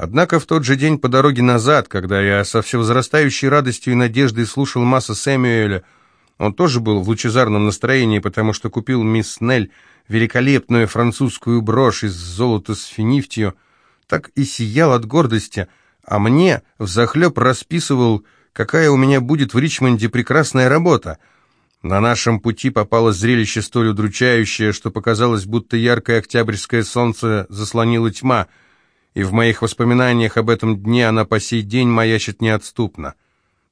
Однако в тот же день по дороге назад, когда я со всевозрастающей радостью и надеждой слушал Масса Сэмюэля, он тоже был в лучезарном настроении, потому что купил мисс Нель великолепную французскую брошь из золота с финифтью, так и сиял от гордости, а мне взахлеб расписывал, какая у меня будет в Ричмонде прекрасная работа. На нашем пути попало зрелище столь удручающее, что показалось, будто яркое октябрьское солнце заслонило тьма — и в моих воспоминаниях об этом дне она по сей день маячит неотступно.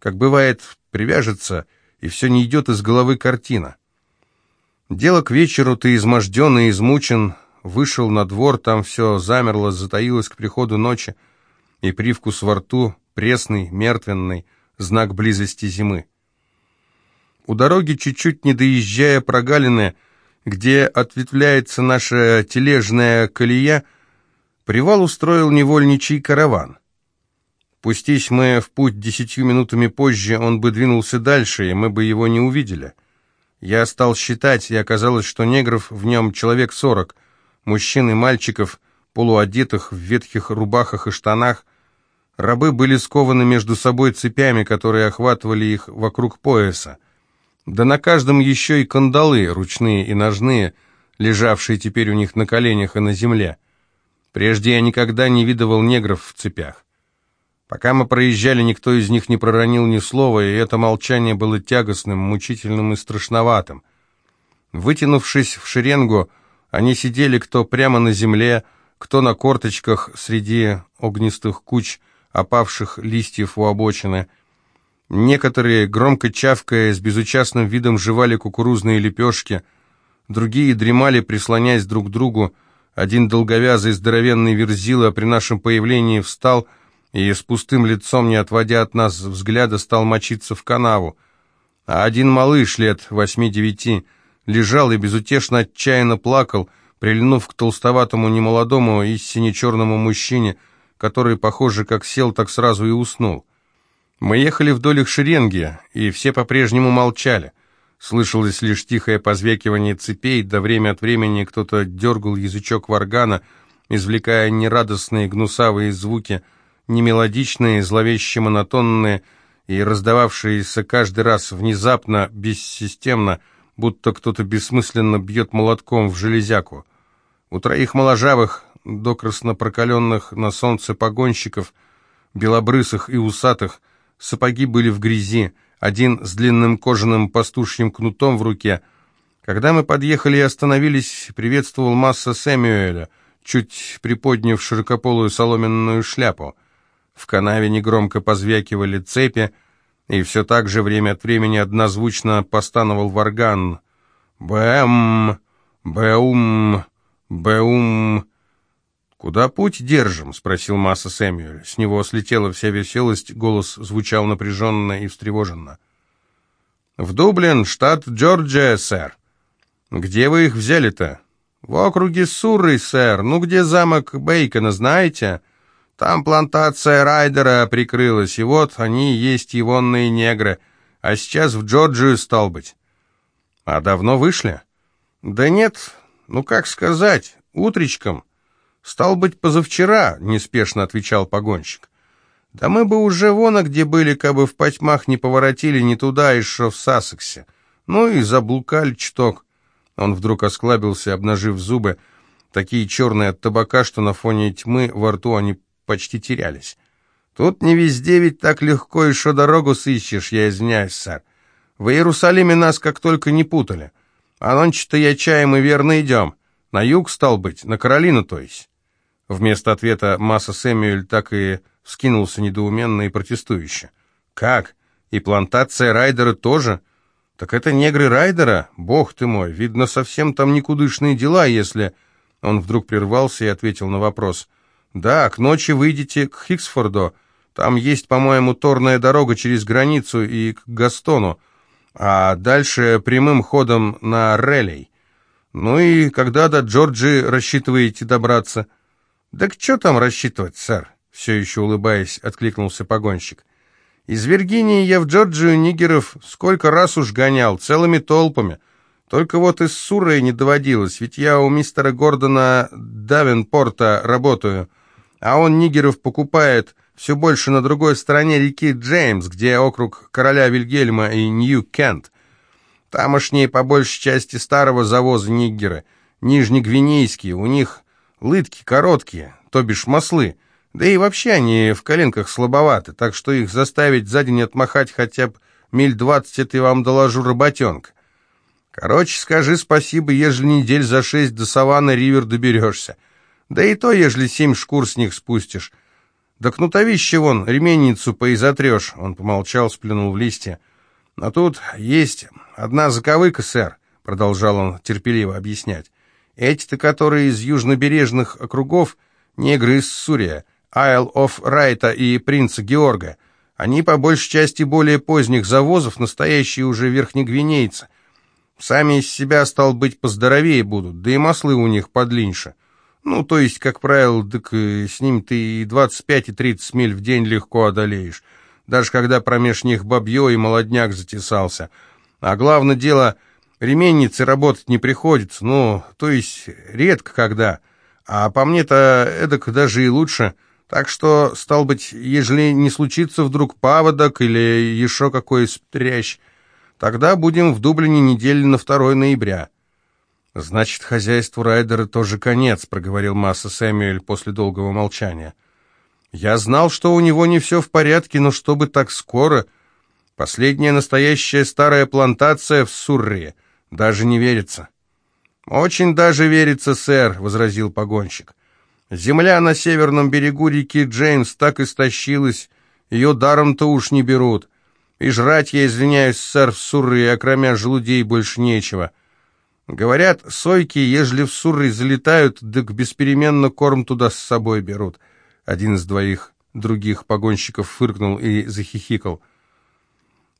Как бывает, привяжется, и все не идет из головы картина. Дело к вечеру, ты изможден и измучен, вышел на двор, там все замерло, затаилось к приходу ночи, и привкус во рту, пресный, мертвенный, знак близости зимы. У дороги, чуть-чуть не доезжая прогалины, где ответвляется наша тележная колея, Привал устроил невольничий караван. Пустись мы в путь десятью минутами позже, он бы двинулся дальше, и мы бы его не увидели. Я стал считать, и оказалось, что негров в нем человек сорок, мужчин и мальчиков, полуодетых в ветхих рубахах и штанах. Рабы были скованы между собой цепями, которые охватывали их вокруг пояса. Да на каждом еще и кандалы, ручные и ножные, лежавшие теперь у них на коленях и на земле. Прежде я никогда не видывал негров в цепях. Пока мы проезжали, никто из них не проронил ни слова, и это молчание было тягостным, мучительным и страшноватым. Вытянувшись в шеренгу, они сидели кто прямо на земле, кто на корточках среди огнистых куч опавших листьев у обочины. Некоторые, громко чавкая, с безучастным видом жевали кукурузные лепешки, другие дремали, прислоняясь друг к другу, один долговязый здоровенный верзила при нашем появлении встал и с пустым лицом, не отводя от нас взгляда, стал мочиться в канаву. А один малыш лет восьми-девяти лежал и безутешно отчаянно плакал, прильнув к толстоватому немолодому и сине-черному мужчине, который, похоже, как сел, так сразу и уснул. Мы ехали вдоль их шеренги, и все по-прежнему молчали. Слышалось лишь тихое позвякивание цепей, да время от времени кто-то дергал язычок варгана, извлекая нерадостные гнусавые звуки, немелодичные, зловеще монотонные и раздававшиеся каждый раз внезапно, бессистемно, будто кто-то бессмысленно бьет молотком в железяку. У троих моложавых, докрасно прокаленных на солнце погонщиков, белобрысых и усатых, сапоги были в грязи, один с длинным кожаным пастушьим кнутом в руке. Когда мы подъехали и остановились, приветствовал масса Сэмюэля, чуть приподняв широкополую соломенную шляпу. В канаве негромко позвякивали цепи, и все так же время от времени однозвучно постановал варган. «Бэм! Бэум! Бэум!» «Куда путь держим?» — спросил Масса Сэмюэль. С него слетела вся веселость, голос звучал напряженно и встревоженно. «В Дублин, штат Джорджия, сэр». «Где вы их взяли-то?» «В округе Сурры, сэр. Ну, где замок Бейкона, знаете?» «Там плантация Райдера прикрылась, и вот они есть егонные негры. А сейчас в Джорджию, стал быть». «А давно вышли?» «Да нет, ну как сказать, утречком». «Стал быть, позавчера», — неспешно отвечал погонщик. «Да мы бы уже вон, где были, кабы в потьмах не поворотили не туда, еще в Сассексе. Ну и заблукали чток». Он вдруг осклабился, обнажив зубы, такие черные от табака, что на фоне тьмы во рту они почти терялись. «Тут не везде ведь так легко еще дорогу сыщешь, я извиняюсь, сэр. В Иерусалиме нас как только не путали. А нонче-то я чаем и верно идем. На юг, стал быть, на Каролину, то есть». Вместо ответа Масса Сэмюэль так и вскинулся недоуменно и протестующе. «Как? И плантация Райдера тоже? Так это негры Райдера? Бог ты мой, видно, совсем там никудышные дела, если...» Он вдруг прервался и ответил на вопрос. «Да, к ночи выйдете к Хиксфорду. Там есть, по-моему, торная дорога через границу и к Гастону, а дальше прямым ходом на Релей. Ну и когда до Джорджии рассчитываете добраться?» «Так что там рассчитывать, сэр?» Все еще улыбаясь, откликнулся погонщик. «Из Виргинии я в Джорджию нигеров сколько раз уж гонял, целыми толпами. Только вот из Суррой не доводилось, ведь я у мистера Гордона Давенпорта работаю. А он нигеров покупает все больше на другой стороне реки Джеймс, где округ короля Вильгельма и Нью-Кент. Тамошние по большей части старого завоза нигеры, нижнегвинейские, у них лытки короткие, то бишь маслы, да и вообще они в коленках слабоваты, так что их заставить за день отмахать хотя бы миль двадцать, это я вам доложу работенка. Короче, скажи спасибо, ежели недель за шесть до саванны Ривер доберешься. Да и то, ежели семь шкур с них спустишь. Да кнутовище вон, ременницу поизотрешь. Он помолчал, сплюнул в листья. Но тут есть одна заковыка, сэр, продолжал он терпеливо объяснять. Эти-то, которые из южнобережных округов, негры из Сурия, Айл оф Райта и принца Георга, они по большей части более поздних завозов, настоящие уже верхнегвинейцы. Сами из себя, стал быть, поздоровее будут, да и маслы у них подлиннее. Ну, то есть, как правило, так э, с ним ты и 25, и 30 миль в день легко одолеешь, даже когда промеж них бабье и молодняк затесался. А главное дело, ременницы работать не приходится, ну, то есть, редко когда. А по мне-то эдак даже и лучше. Так что, стал быть, ежели не случится вдруг паводок или еще какой стрящ, тогда будем в Дублине недели на 2 ноября. «Значит, хозяйству Райдера тоже конец», — проговорил Масса Сэмюэль после долгого молчания. «Я знал, что у него не все в порядке, но чтобы так скоро...» «Последняя настоящая старая плантация в Суррии. Даже не верится». «Очень даже верится, сэр», — возразил погонщик. «Земля на северном берегу реки Джеймс так истощилась, ее даром-то уж не берут. И жрать я, извиняюсь, сэр, в Суррии, окромя желудей больше нечего». Говорят, сойки, ежели в сурры залетают, так беспеременно корм туда с собой берут. Один из двоих других погонщиков фыркнул и захихикал.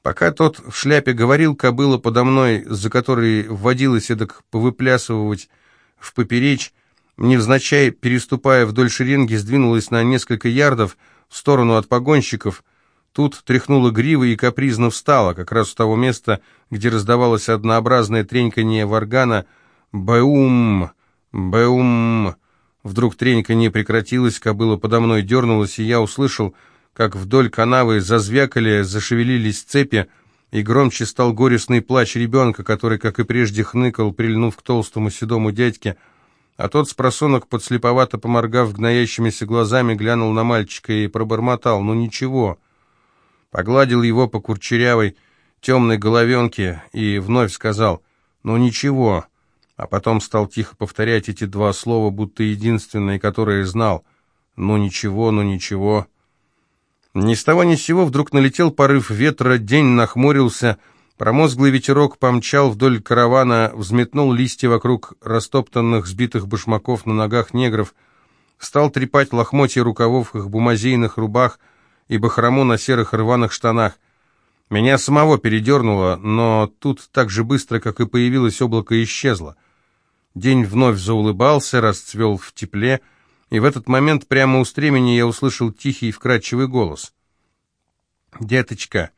Пока тот в шляпе говорил, кобыла подо мной, за которой вводилась эдак повыплясывать в поперечь, невзначай, переступая вдоль шеренги, сдвинулась на несколько ярдов в сторону от погонщиков — Тут тряхнула грива и капризно встала, как раз у того места, где раздавалось однообразное треньканье варгана «Бэум! Бэум!». Вдруг треньканье прекратилось, кобыла подо мной дернулась, и я услышал, как вдоль канавы зазвякали, зашевелились цепи, и громче стал горестный плач ребенка, который, как и прежде, хныкал, прильнув к толстому седому дядьке, а тот с просонок, подслеповато поморгав гноящимися глазами, глянул на мальчика и пробормотал «Ну ничего» погладил его по курчерявой темной головенке и вновь сказал «Ну ничего», а потом стал тихо повторять эти два слова, будто единственные, которые знал. «Ну ничего, ну ничего». Ни с того ни с сего вдруг налетел порыв ветра, день нахмурился, промозглый ветерок помчал вдоль каравана, взметнул листья вокруг растоптанных, сбитых башмаков на ногах негров, стал трепать лохмотья рукавов их бумазейных рубах, и бахрому на серых рваных штанах. Меня самого передернуло, но тут так же быстро, как и появилось облако, исчезло. День вновь заулыбался, расцвел в тепле, и в этот момент прямо у стремени я услышал тихий и вкрадчивый голос. «Деточка,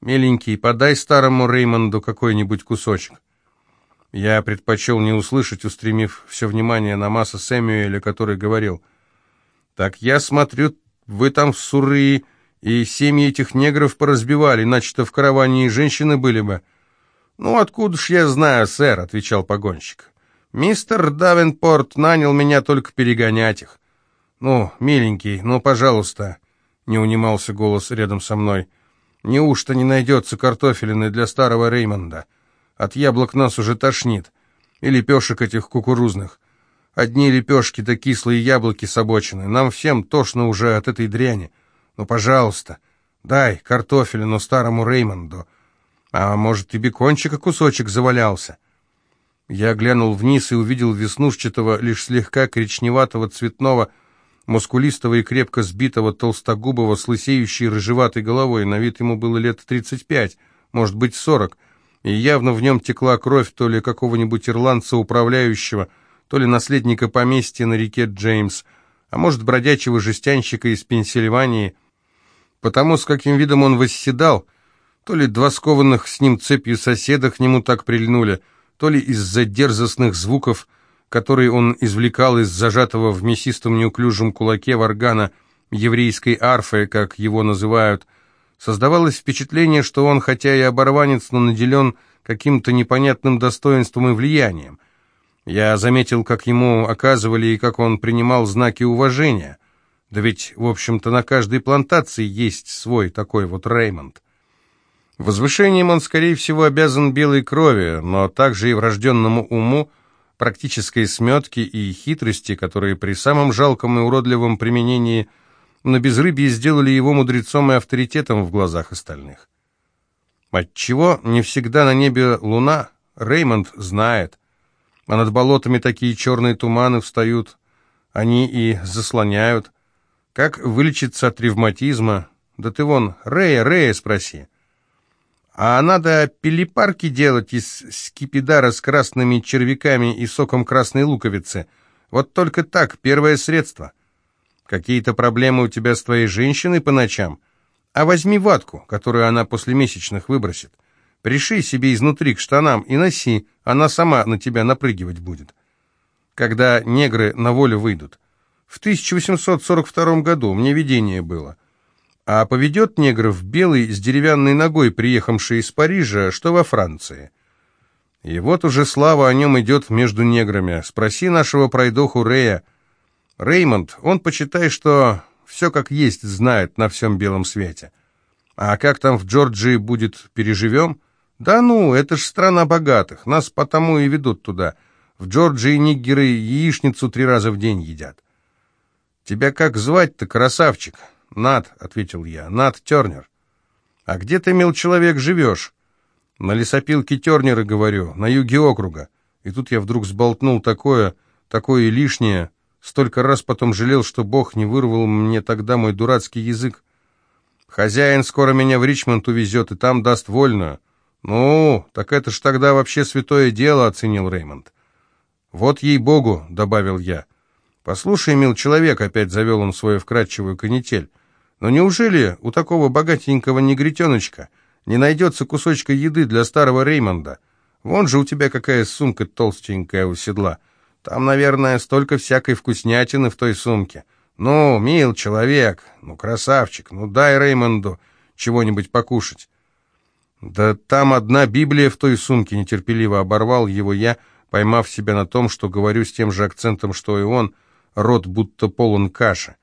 миленький, подай старому Реймонду какой-нибудь кусочек». Я предпочел не услышать, устремив все внимание на Масса Сэмюэля, который говорил, «Так я смотрю, вы там в Суррии и семьи этих негров поразбивали, иначе-то в караване и женщины были бы». «Ну, откуда ж я знаю, сэр», — отвечал погонщик. «Мистер Давенпорт нанял меня только перегонять их». «Ну, миленький, ну, пожалуйста», — не унимался голос рядом со мной. «Неужто не найдется картофелины для старого Реймонда? От яблок нас уже тошнит. И лепешек этих кукурузных. Одни лепешки да кислые яблоки с обочины. Нам всем тошно уже от этой дряни». Ну, пожалуйста, дай картофелину старому Реймонду. А может, и бекончика кусочек завалялся?» Я глянул вниз и увидел веснушчатого, лишь слегка коричневатого цветного, мускулистого и крепко сбитого толстогубого с лысеющей рыжеватой головой. На вид ему было лет тридцать пять, может быть, сорок, и явно в нем текла кровь то ли какого-нибудь ирландца-управляющего, то ли наследника поместья на реке Джеймс, а может, бродячего жестянщика из Пенсильвании – Потому с каким видом он восседал, то ли два скованных с ним цепью соседа к нему так прильнули, то ли из-за дерзостных звуков, который он извлекал из зажатого в мясистом неуклюжем кулаке варгана еврейской арфы, как его называют, создавалось впечатление, что он, хотя и оборванец, но наделен каким-то непонятным достоинством и влиянием. Я заметил, как ему оказывали и как он принимал знаки уважения. Да ведь, в общем-то, на каждой плантации есть свой такой вот Реймонд. Возвышением он, скорее всего, обязан белой крови, но также и врожденному уму, практической сметке и хитрости, которые при самом жалком и уродливом применении на безрыбье сделали его мудрецом и авторитетом в глазах остальных. Отчего не всегда на небе луна, Реймонд знает, а над болотами такие черные туманы встают, они и заслоняют. Как вылечиться от ревматизма? Да ты вон, Рея, Рея спроси. А надо пилипарки делать из скипидара с красными червяками и соком красной луковицы. Вот только так, первое средство. Какие-то проблемы у тебя с твоей женщиной по ночам? А возьми ватку, которую она после месячных выбросит. Пришей себе изнутри к штанам и носи, она сама на тебя напрыгивать будет. Когда негры на волю выйдут. В 1842 году мне видение было а поведет негров белый с деревянной ногой, приехавший из Парижа, что во Франции. И вот уже слава о нем идет между неграми. Спроси нашего пройдоху Рея. Реймонд, он, почитай, что все как есть знает на всем белом свете. А как там в Джорджии будет, переживем? Да ну, это ж страна богатых, нас потому и ведут туда. В Джорджии нигеры яичницу три раза в день едят. Тебя как звать-то, красавчик?» «Над», — ответил я, — «Над Тернер». «А где ты, мил человек, живешь?» «На лесопилке Тернера, говорю, на юге округа». И тут я вдруг сболтнул такое, такое лишнее, столько раз потом жалел, что Бог не вырвал мне тогда мой дурацкий язык. «Хозяин скоро меня в Ричмонд увезет и там даст вольную». «Ну, так это ж тогда вообще святое дело», — оценил Реймонд. «Вот ей-богу», — добавил я. «Послушай, мил человек», — опять завел он свою вкрадчивую канитель, но неужели у такого богатенького негритеночка не найдется кусочка еды для старого Реймонда? Вон же у тебя какая сумка толстенькая у седла. Там, наверное, столько всякой вкуснятины в той сумке. Ну, мил человек, ну, красавчик, ну, дай Реймонду чего-нибудь покушать. Да там одна Библия в той сумке, нетерпеливо оборвал его я, поймав себя на том, что говорю с тем же акцентом, что и он, рот будто полон каши.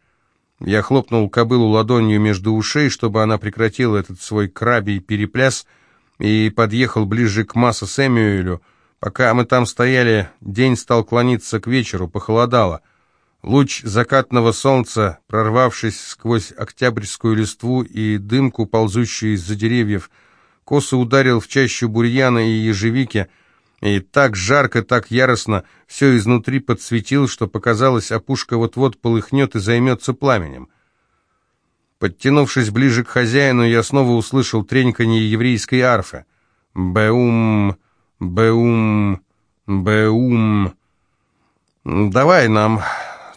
Я хлопнул кобылу ладонью между ушей, чтобы она прекратила этот свой крабий перепляс, и подъехал ближе к Масса Сэмюэлю. Пока мы там стояли, день стал клониться к вечеру, похолодало. Луч закатного солнца, прорвавшись сквозь октябрьскую листву и дымку, ползущую из-за деревьев, косо ударил в чащу бурьяна и ежевики — и так жарко, так яростно все изнутри подсветил, что показалось, опушка вот-вот полыхнет и займется пламенем. Подтянувшись ближе к хозяину, я снова услышал треньканье еврейской арфы. «Бэум, бэум, бэум». «Давай нам,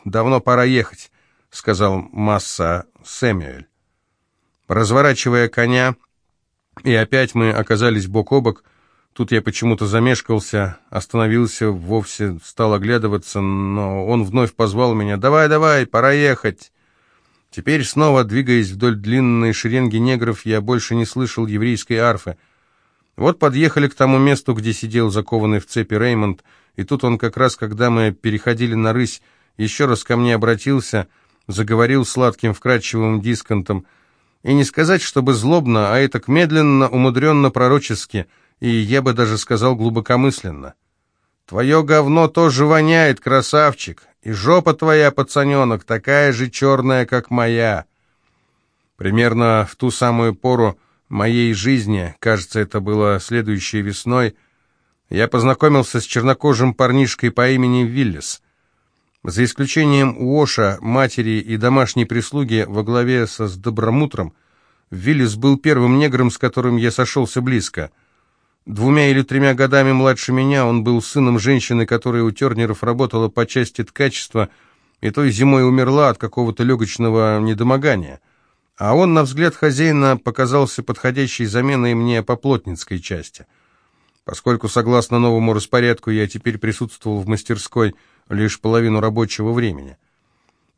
давно пора ехать», — сказал Масса Сэмюэль. Разворачивая коня, и опять мы оказались бок о бок, — Тут я почему-то замешкался, остановился, вовсе стал оглядываться, но он вновь позвал меня «Давай, давай, пора ехать!» Теперь, снова двигаясь вдоль длинной шеренги негров, я больше не слышал еврейской арфы. Вот подъехали к тому месту, где сидел закованный в цепи Реймонд, и тут он как раз, когда мы переходили на рысь, еще раз ко мне обратился, заговорил сладким вкрадчивым дисконтом, и не сказать, чтобы злобно, а это медленно, умудренно, пророчески — и я бы даже сказал глубокомысленно. «Твое говно тоже воняет, красавчик, и жопа твоя, пацаненок, такая же черная, как моя». Примерно в ту самую пору моей жизни, кажется, это было следующей весной, я познакомился с чернокожим парнишкой по имени Виллис. За исключением Уоша, матери и домашней прислуги во главе со с Добромутром, Виллис был первым негром, с которым я сошелся близко — Двумя или тремя годами младше меня он был сыном женщины, которая у Тернеров работала по части ткачества, и той зимой умерла от какого-то легочного недомогания. А он, на взгляд хозяина, показался подходящей заменой мне по плотницкой части. Поскольку, согласно новому распорядку, я теперь присутствовал в мастерской лишь половину рабочего времени.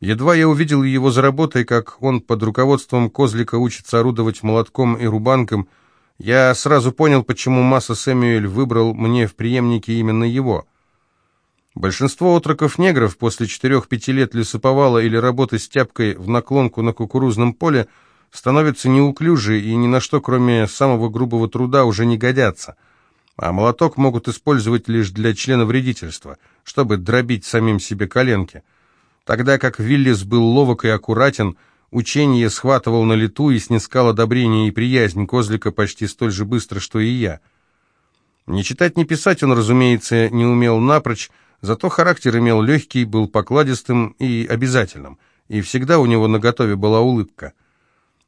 Едва я увидел его за работой, как он под руководством Козлика учится орудовать молотком и рубанком, я сразу понял, почему Масса Сэмюэль выбрал мне в преемнике именно его. Большинство отроков-негров после четырех-пяти лет лесоповала или работы с тяпкой в наклонку на кукурузном поле становятся неуклюжи и ни на что, кроме самого грубого труда, уже не годятся. А молоток могут использовать лишь для члена вредительства, чтобы дробить самим себе коленки. Тогда как Виллис был ловок и аккуратен, учение схватывал на лету и снискал одобрение и приязнь Козлика почти столь же быстро, что и я. Не читать, не писать он, разумеется, не умел напрочь, Зато характер имел легкий, был покладистым и обязательным, и всегда у него наготове была улыбка.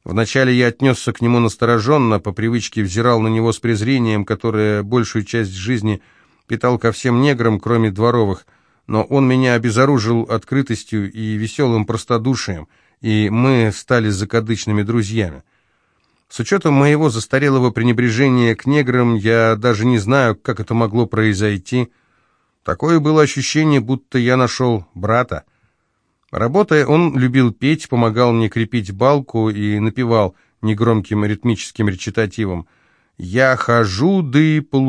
Вначале я отнесся к нему настороженно, по привычке взирал на него с презрением, которое большую часть жизни питал ко всем неграм, кроме дворовых, но он меня обезоружил открытостью и веселым простодушием, и мы стали закадычными друзьями. С учетом моего застарелого пренебрежения к неграм, я даже не знаю, как это могло произойти, — Такое было ощущение, будто я нашел брата. Работая, он любил петь, помогал мне крепить балку и напевал негромким ритмическим речитативом. «Я хожу, да и по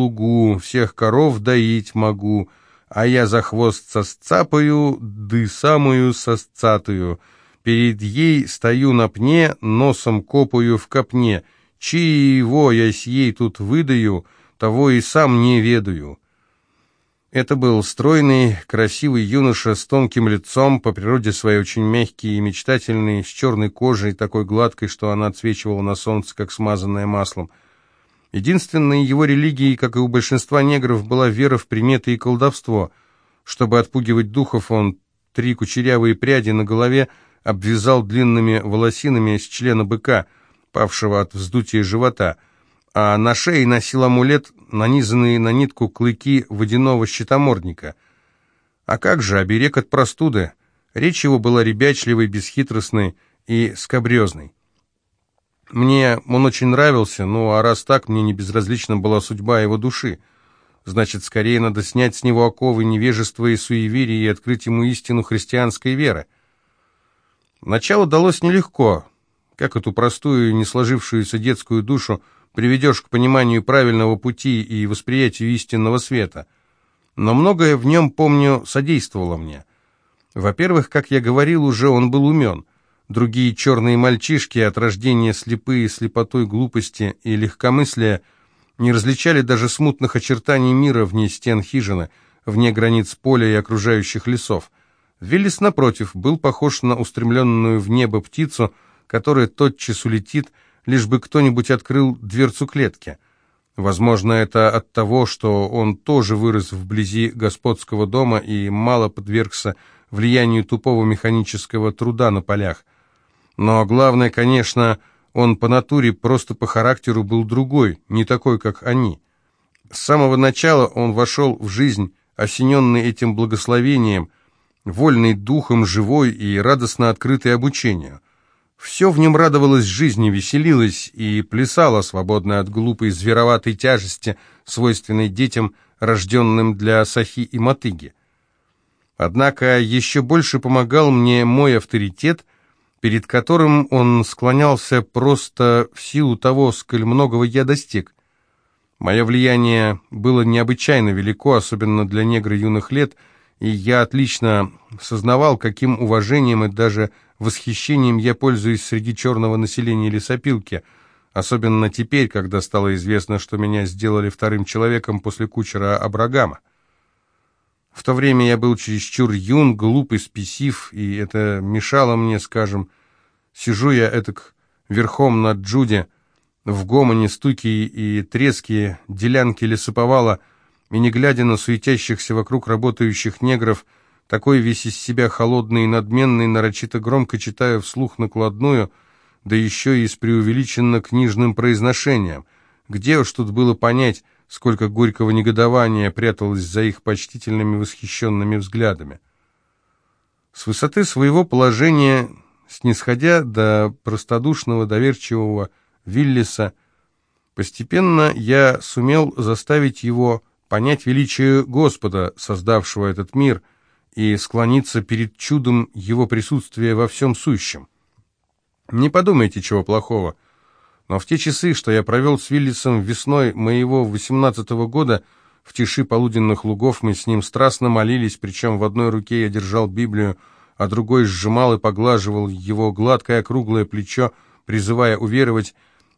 всех коров доить могу, а я за хвост сосцапаю, да самую сосцатую. Перед ей стою на пне, носом копаю в копне. Чьего я с ей тут выдаю, того и сам не ведаю». Это был стройный, красивый юноша с тонким лицом, по природе своей очень мягкий и мечтательный, с черной кожей, такой гладкой, что она отсвечивала на солнце, как смазанная маслом. Единственной его религией, как и у большинства негров, была вера в приметы и колдовство. Чтобы отпугивать духов, он три кучерявые пряди на голове обвязал длинными волосинами с члена быка, павшего от вздутия живота — а на шее носил амулет, нанизанные на нитку клыки водяного щитомордника. А как же оберег от простуды? Речь его была ребячливой, бесхитростной и скобрезной. Мне он очень нравился, ну а раз так, мне не безразлична была судьба его души. Значит, скорее надо снять с него оковы невежества и суеверия и открыть ему истину христианской веры. Начало далось нелегко, как эту простую, не сложившуюся детскую душу приведешь к пониманию правильного пути и восприятию истинного света. Но многое в нем, помню, содействовало мне. Во-первых, как я говорил уже, он был умен. Другие черные мальчишки, от рождения слепые слепотой глупости и легкомыслия, не различали даже смутных очертаний мира вне стен хижины, вне границ поля и окружающих лесов. Виллис, напротив, был похож на устремленную в небо птицу, которая тотчас улетит, лишь бы кто-нибудь открыл дверцу клетки. Возможно, это от того, что он тоже вырос вблизи господского дома и мало подвергся влиянию тупого механического труда на полях. Но главное, конечно, он по натуре, просто по характеру был другой, не такой, как они. С самого начала он вошел в жизнь, осененный этим благословением, вольный духом, живой и радостно открытый обучению – все в нем радовалось жизни, веселилось и плясало, свободно от глупой звероватой тяжести, свойственной детям, рожденным для Сахи и Мотыги. Однако еще больше помогал мне мой авторитет, перед которым он склонялся просто в силу того, сколь многого я достиг. Мое влияние было необычайно велико, особенно для негра юных лет, и я отлично сознавал, каким уважением и даже восхищением я пользуюсь среди черного населения лесопилки, особенно теперь, когда стало известно, что меня сделали вторым человеком после кучера Абрагама. В то время я был чересчур юн, глуп и спесив, и это мешало мне, скажем, сижу я этак верхом над Джуди, в гомоне стуки и трески делянки лесоповала, и не глядя на суетящихся вокруг работающих негров, такой весь из себя холодный и надменный, нарочито громко читая вслух накладную, да еще и с преувеличенно книжным произношением. Где уж тут было понять, сколько горького негодования пряталось за их почтительными восхищенными взглядами. С высоты своего положения, снисходя до простодушного, доверчивого Виллиса, Постепенно я сумел заставить его понять величие Господа, создавшего этот мир, и склониться перед чудом его присутствия во всем сущем. Не подумайте чего плохого, но в те часы, что я провел с Виллисом весной моего восемнадцатого года, в тиши полуденных лугов мы с ним страстно молились, причем в одной руке я держал Библию, а другой сжимал и поглаживал его гладкое круглое плечо, призывая уверовать,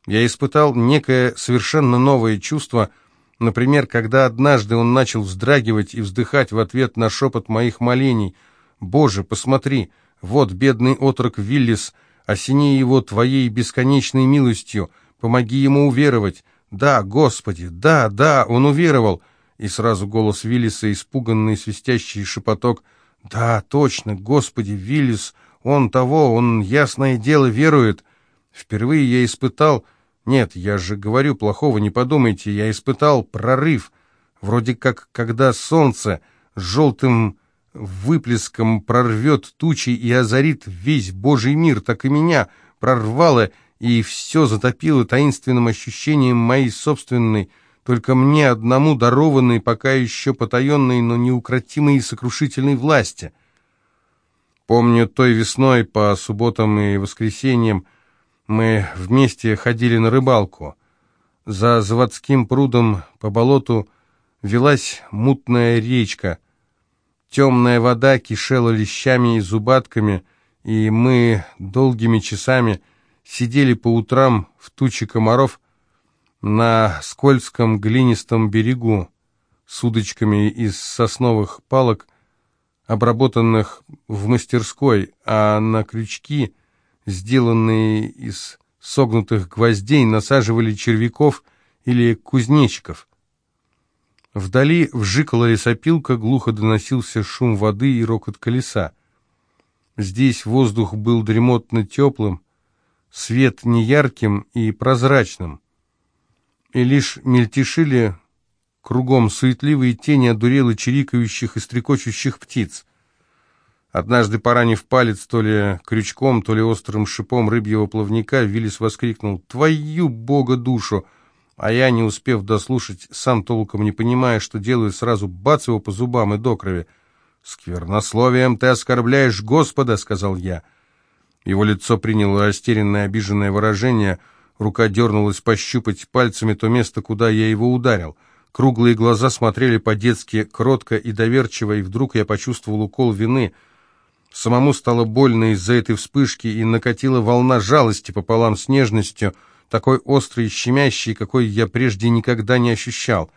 я испытал некое совершенно новое чувство, например, когда однажды он начал вздрагивать и вздыхать в ответ на шепот моих молений. «Боже, посмотри, вот бедный отрок Виллис, осени его Твоей бесконечной милостью, помоги ему уверовать». «Да, Господи, да, да, он уверовал!» И сразу голос Виллиса, испуганный, свистящий шепоток. «Да, точно, Господи, Виллис, он того, он, ясное дело, верует!» Впервые я испытал нет, я же говорю, плохого не подумайте, я испытал прорыв, вроде как когда солнце желтым выплеском прорвет тучи и озарит весь Божий мир, так и меня прорвало и все затопило таинственным ощущением моей собственной, только мне одному дарованной, пока еще потаенной, но неукротимой и сокрушительной власти. Помню, той весной по субботам и воскресеньям мы вместе ходили на рыбалку. За заводским прудом по болоту велась мутная речка. Темная вода кишела лещами и зубатками, и мы долгими часами сидели по утрам в туче комаров на скользком глинистом берегу с удочками из сосновых палок, обработанных в мастерской, а на крючки — сделанные из согнутых гвоздей, насаживали червяков или кузнечиков. Вдали вжикала лесопилка, глухо доносился шум воды и рокот колеса. Здесь воздух был дремотно теплым, свет неярким и прозрачным, и лишь мельтешили кругом суетливые тени одурело чирикающих и стрекочущих птиц. Однажды, поранив палец то ли крючком, то ли острым шипом рыбьего плавника, Виллис воскликнул «Твою бога душу!» А я, не успев дослушать, сам толком не понимая, что делаю, сразу бац его по зубам и до крови. «Сквернословием ты оскорбляешь Господа!» — сказал я. Его лицо приняло растерянное, обиженное выражение, рука дернулась пощупать пальцами то место, куда я его ударил. Круглые глаза смотрели по-детски кротко и доверчиво, и вдруг я почувствовал укол вины — Самому стало больно из-за этой вспышки, и накатила волна жалости пополам с нежностью, такой острой и щемящей, какой я прежде никогда не ощущал.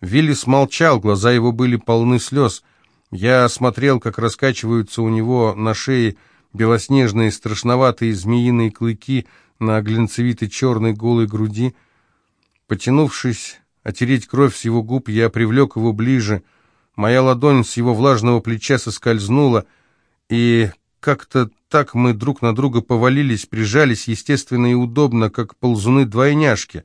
Виллис молчал, глаза его были полны слез. Я смотрел, как раскачиваются у него на шее белоснежные страшноватые змеиные клыки на глинцевитой черной голой груди. Потянувшись отереть кровь с его губ, я привлек его ближе. Моя ладонь с его влажного плеча соскользнула, и как-то так мы друг на друга повалились, прижались, естественно и удобно, как ползуны-двойняшки.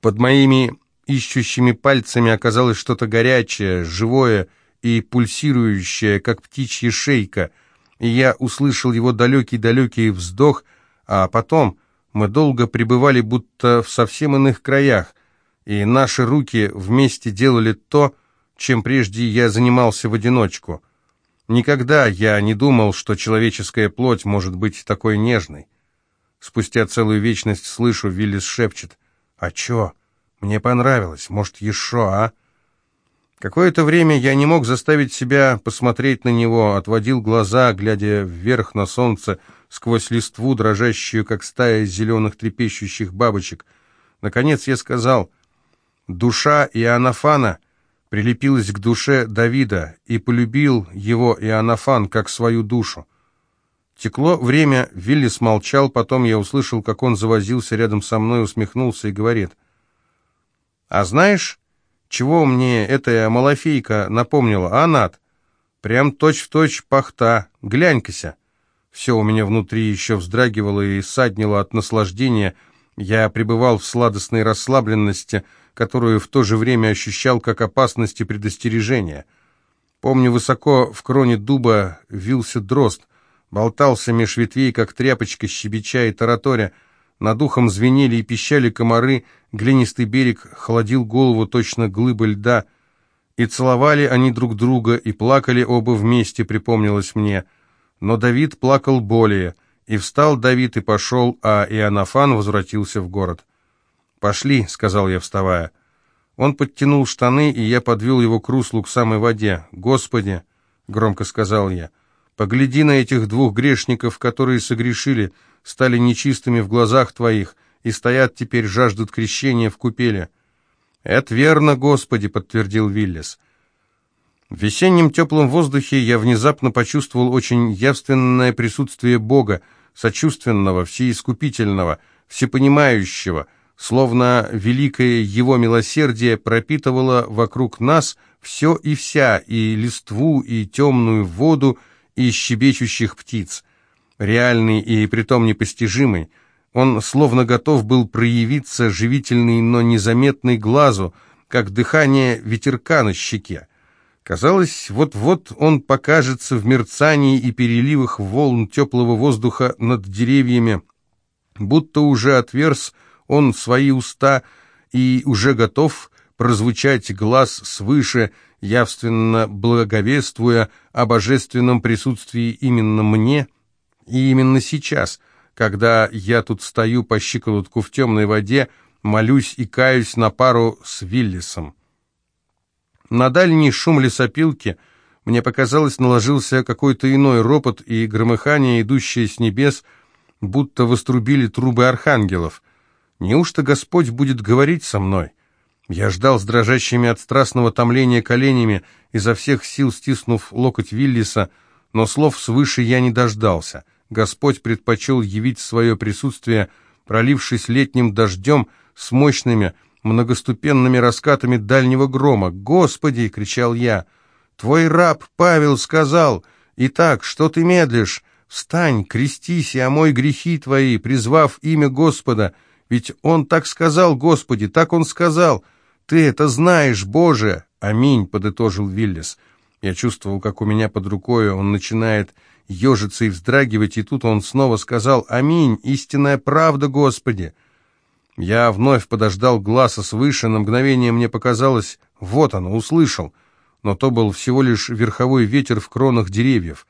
Под моими ищущими пальцами оказалось что-то горячее, живое и пульсирующее, как птичья шейка, и я услышал его далекий-далекий вздох, а потом мы долго пребывали будто в совсем иных краях, и наши руки вместе делали то, чем прежде я занимался в одиночку — Никогда я не думал, что человеческая плоть может быть такой нежной. Спустя целую вечность слышу, Виллис шепчет. «А чё? Мне понравилось. Может, еще, а?» Какое-то время я не мог заставить себя посмотреть на него, отводил глаза, глядя вверх на солнце, сквозь листву, дрожащую, как стая зеленых трепещущих бабочек. Наконец я сказал, «Душа Иоаннафана — прилепилась к душе Давида и полюбил его Иоаннафан как свою душу. Текло время, Вилли смолчал, потом я услышал, как он завозился рядом со мной, усмехнулся и говорит, «А знаешь, чего мне эта малафейка напомнила, Анат? Прям точь-в-точь точь пахта, глянь-кася». Все у меня внутри еще вздрагивало и саднило от наслаждения, я пребывал в сладостной расслабленности — которую в то же время ощущал как опасность и предостережение. Помню, высоко в кроне дуба вился дрозд, болтался меж ветвей, как тряпочка, щебеча и тараторя. Над ухом звенели и пищали комары, глинистый берег холодил голову точно глыбы льда. И целовали они друг друга, и плакали оба вместе, припомнилось мне. Но Давид плакал более, и встал Давид и пошел, а Иоаннафан возвратился в город. «Пошли», — сказал я, вставая. Он подтянул штаны, и я подвел его к руслу, к самой воде. «Господи!» — громко сказал я. «Погляди на этих двух грешников, которые согрешили, стали нечистыми в глазах Твоих и стоят теперь, жаждут крещения в купеле». «Это верно, Господи!» — подтвердил Виллис. В весеннем теплом воздухе я внезапно почувствовал очень явственное присутствие Бога, сочувственного, всеискупительного, всепонимающего — словно великое его милосердие пропитывало вокруг нас все и вся, и листву, и темную воду, и щебечущих птиц. Реальный и притом непостижимый, он словно готов был проявиться, живительный, но незаметный глазу, как дыхание ветерка на щеке. Казалось, вот-вот он покажется в мерцании и переливах волн теплого воздуха над деревьями, будто уже отверз он свои уста и уже готов прозвучать глаз свыше, явственно благовествуя о божественном присутствии именно мне и именно сейчас, когда я тут стою по щиколотку в темной воде, молюсь и каюсь на пару с Виллисом. На дальний шум лесопилки мне показалось, наложился какой-то иной ропот и громыхание, идущее с небес, будто вострубили трубы архангелов. Неужто Господь будет говорить со мной? Я ждал с дрожащими от страстного томления коленями, изо всех сил стиснув локоть Виллиса, но слов свыше я не дождался. Господь предпочел явить свое присутствие, пролившись летним дождем с мощными, многоступенными раскатами дальнего грома. «Господи!» — кричал я. «Твой раб Павел сказал, «Итак, что ты медлишь? Встань, крестись и омой грехи твои, призвав имя Господа». Ведь он так сказал, Господи, так он сказал. Ты это знаешь, Боже. Аминь, подытожил Виллис. Я чувствовал, как у меня под рукой он начинает ежиться и вздрагивать, и тут он снова сказал «Аминь, истинная правда, Господи!» Я вновь подождал глаза свыше, на мгновение мне показалось, вот оно, услышал, но то был всего лишь верховой ветер в кронах деревьев.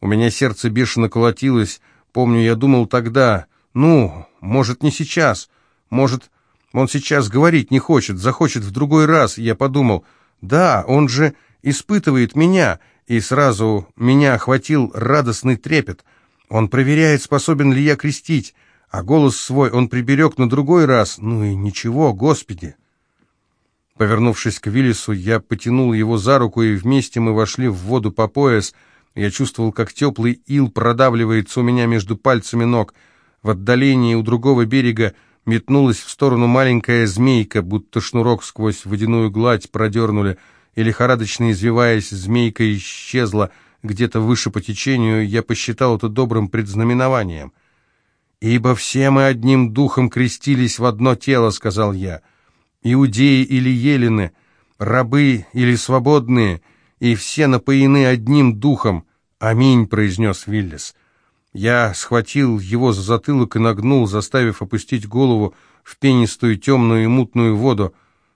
У меня сердце бешено колотилось, помню, я думал тогда, ну, может, не сейчас. Может, он сейчас говорить не хочет, захочет в другой раз. Я подумал, да, он же испытывает меня, и сразу меня охватил радостный трепет. Он проверяет, способен ли я крестить, а голос свой он приберег на другой раз. Ну и ничего, Господи! Повернувшись к Виллису, я потянул его за руку, и вместе мы вошли в воду по пояс. Я чувствовал, как теплый ил продавливается у меня между пальцами ног — в отдалении у другого берега метнулась в сторону маленькая змейка, будто шнурок сквозь водяную гладь продернули, и лихорадочно извиваясь, змейка исчезла где-то выше по течению, я посчитал это добрым предзнаменованием. «Ибо все мы одним духом крестились в одно тело», — сказал я. «Иудеи или елены, рабы или свободные, и все напоены одним духом». «Аминь», — произнес Виллис. Я схватил его за затылок и нагнул, заставив опустить голову в пенистую темную и мутную воду.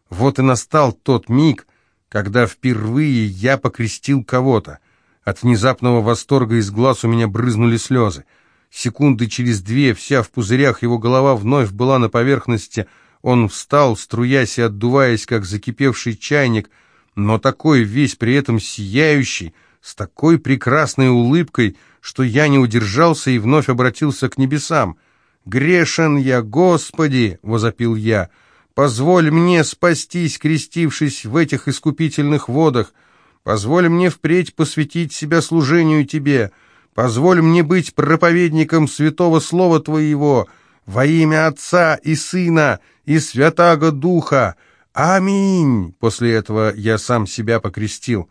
Вот и настал тот миг, когда впервые я покрестил кого-то. От внезапного восторга из глаз у меня брызнули слезы. Секунды через две, вся в пузырях, его голова вновь была на поверхности. Он встал, струясь и отдуваясь, как закипевший чайник, но такой весь при этом сияющий, с такой прекрасной улыбкой — что я не удержался и вновь обратился к небесам. «Грешен я, Господи!» — возопил я. «Позволь мне спастись, крестившись в этих искупительных водах. Позволь мне впредь посвятить себя служению Тебе. Позволь мне быть проповедником святого слова Твоего во имя Отца и Сына и Святаго Духа. Аминь!» После этого я сам себя покрестил.